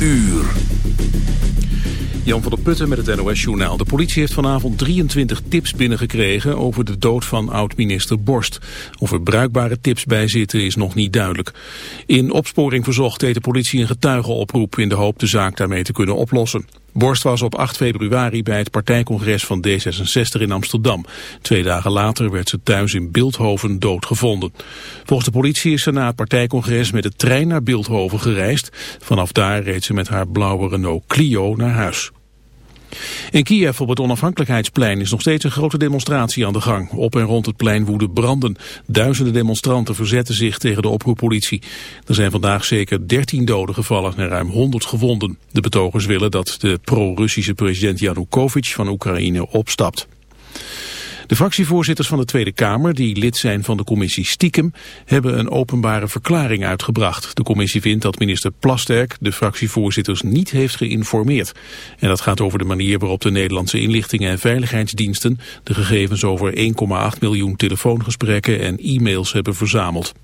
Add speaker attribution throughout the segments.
Speaker 1: uur. Jan van der Putten met het NOS-journaal. De politie heeft vanavond 23 tips binnengekregen over de dood van oud-minister Borst. Of er bruikbare tips bij zitten is nog niet duidelijk. In opsporing verzocht deed de politie een getuigenoproep in de hoop de zaak daarmee te kunnen oplossen. Borst was op 8 februari bij het partijcongres van D66 in Amsterdam. Twee dagen later werd ze thuis in Beeldhoven doodgevonden. Volgens de politie is ze na het partijcongres met de trein naar Beeldhoven gereisd. Vanaf daar reed ze met haar blauwe Renault Clio naar huis. In Kiev op het onafhankelijkheidsplein is nog steeds een grote demonstratie aan de gang. Op en rond het plein woeden branden. Duizenden demonstranten verzetten zich tegen de oproeppolitie. Er zijn vandaag zeker 13 doden gevallen en ruim 100 gewonden. De betogers willen dat de pro-Russische president Yanukovych van Oekraïne opstapt. De fractievoorzitters van de Tweede Kamer, die lid zijn van de commissie Stiekem, hebben een openbare verklaring uitgebracht. De commissie vindt dat minister Plasterk de fractievoorzitters niet heeft geïnformeerd. En dat gaat over de manier waarop de Nederlandse inlichtingen en veiligheidsdiensten de gegevens over 1,8 miljoen telefoongesprekken en e-mails hebben verzameld.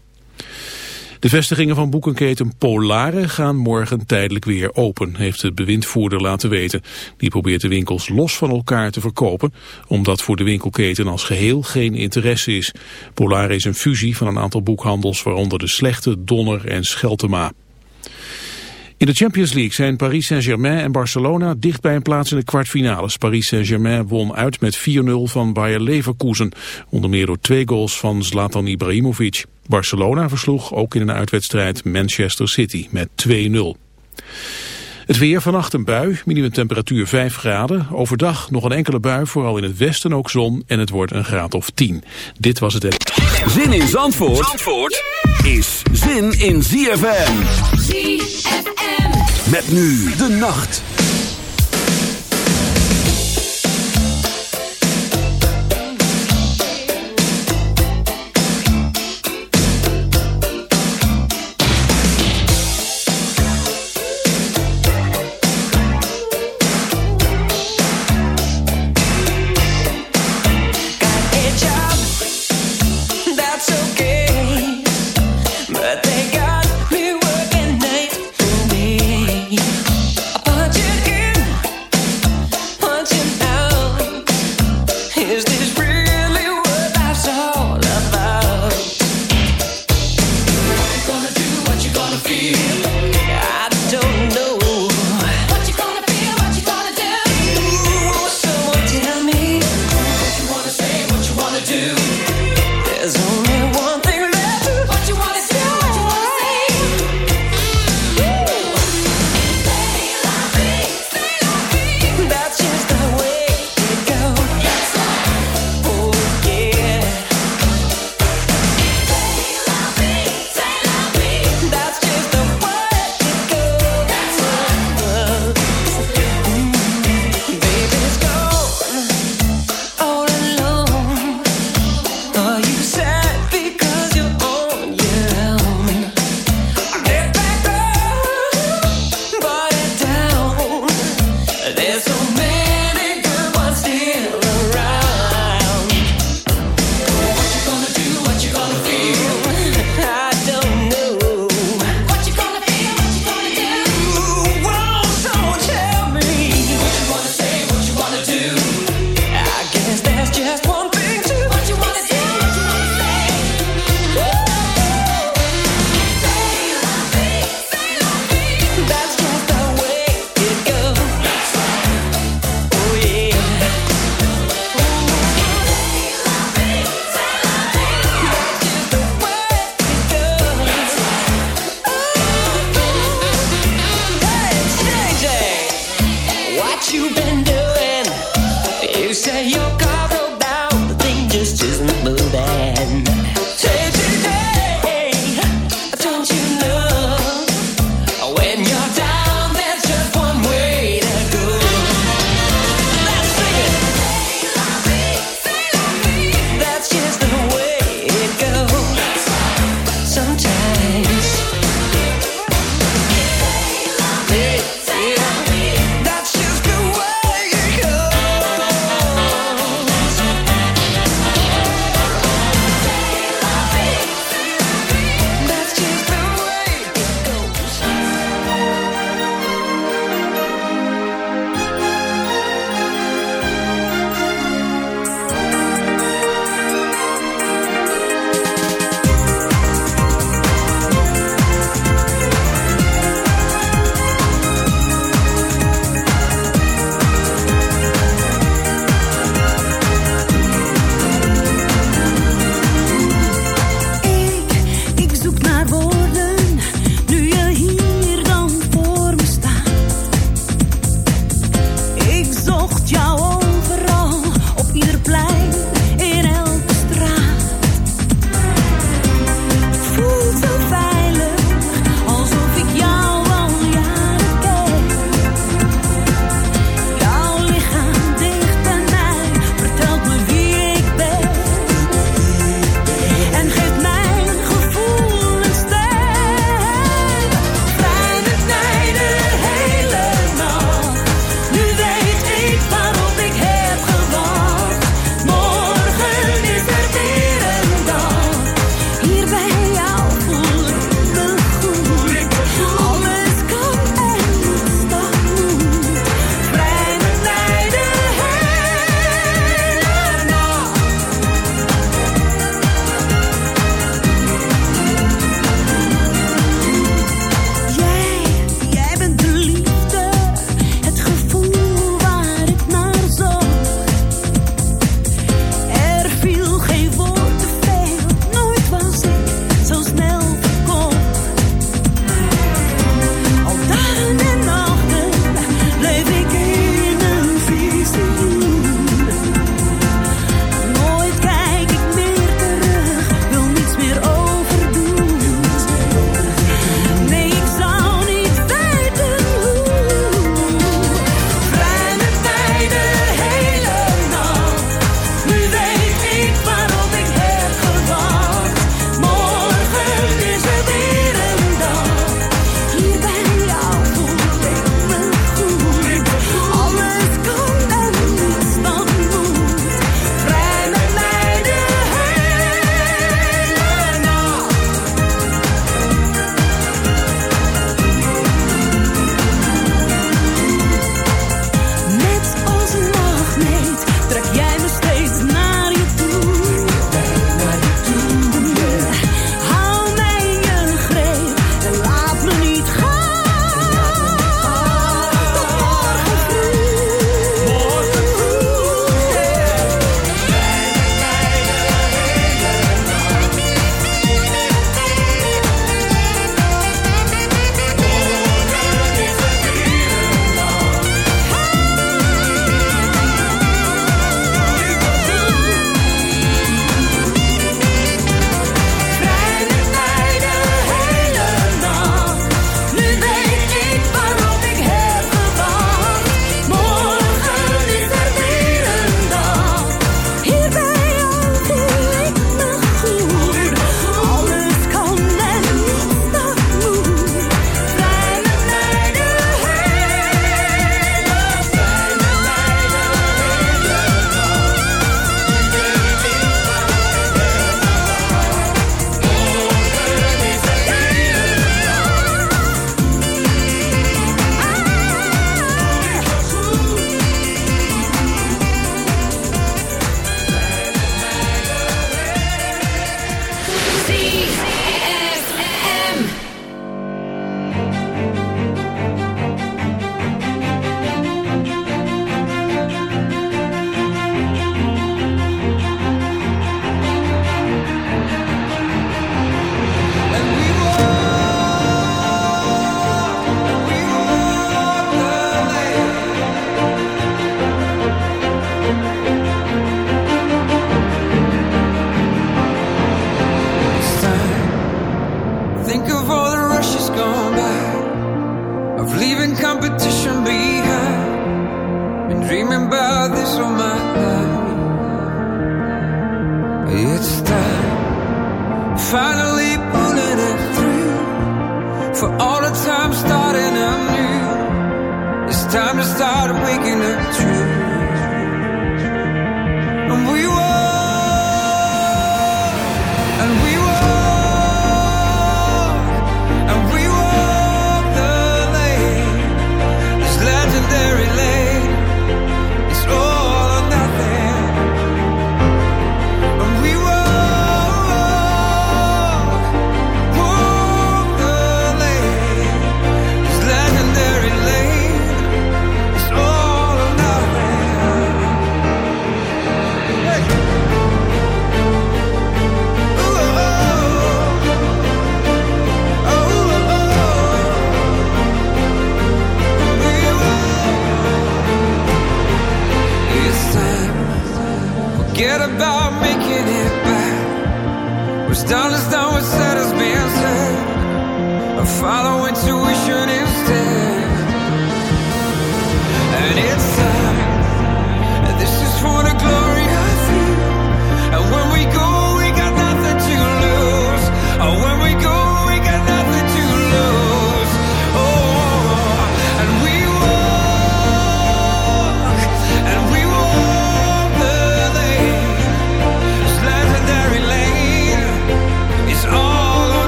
Speaker 1: De vestigingen van boekenketen Polare gaan morgen tijdelijk weer open, heeft de bewindvoerder laten weten. Die probeert de winkels los van elkaar te verkopen, omdat voor de winkelketen als geheel geen interesse is. Polare is een fusie van een aantal boekhandels, waaronder de Slechte, Donner en Scheltema. In de Champions League zijn Paris Saint-Germain en Barcelona dicht bij een plaats in de kwartfinales. Paris Saint-Germain won uit met 4-0 van Bayer Leverkusen. Onder meer door twee goals van Zlatan Ibrahimovic. Barcelona versloeg ook in een uitwedstrijd Manchester City met 2-0. Het weer vannacht een bui, minimumtemperatuur 5 graden. Overdag nog een enkele bui, vooral in het westen ook zon. En het wordt een graad of 10. Dit was het...
Speaker 2: Zin in Zandvoort, Zandvoort is zin in ZFM. ZFM. Met nu de nacht.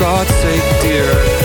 Speaker 3: God's sake, dear.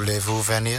Speaker 4: Voulez-vous venir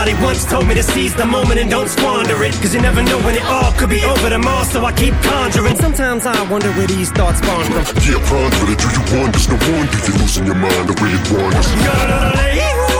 Speaker 5: somebody once told me to seize the moment and don't squander it. Cause you never know when it all could be over tomorrow, so I keep conjuring. Sometimes I wonder where these thoughts spawn from.
Speaker 6: Yeah, ponder it. Do you wonder? No wonder you're losing your mind the way it wanders.